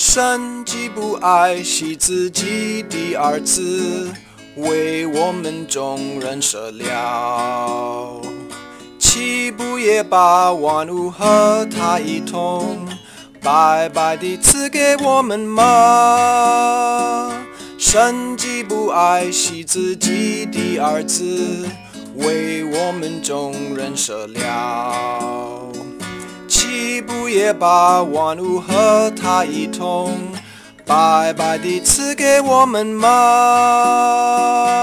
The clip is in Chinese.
神既不爱惜自己的儿子，为我们众人舍了，岂不也把万物和他一同白白地赐给我们吗？神既不爱惜自己的儿子，为我们众人舍了，不也把万物和他一同白白地赐给我们吗？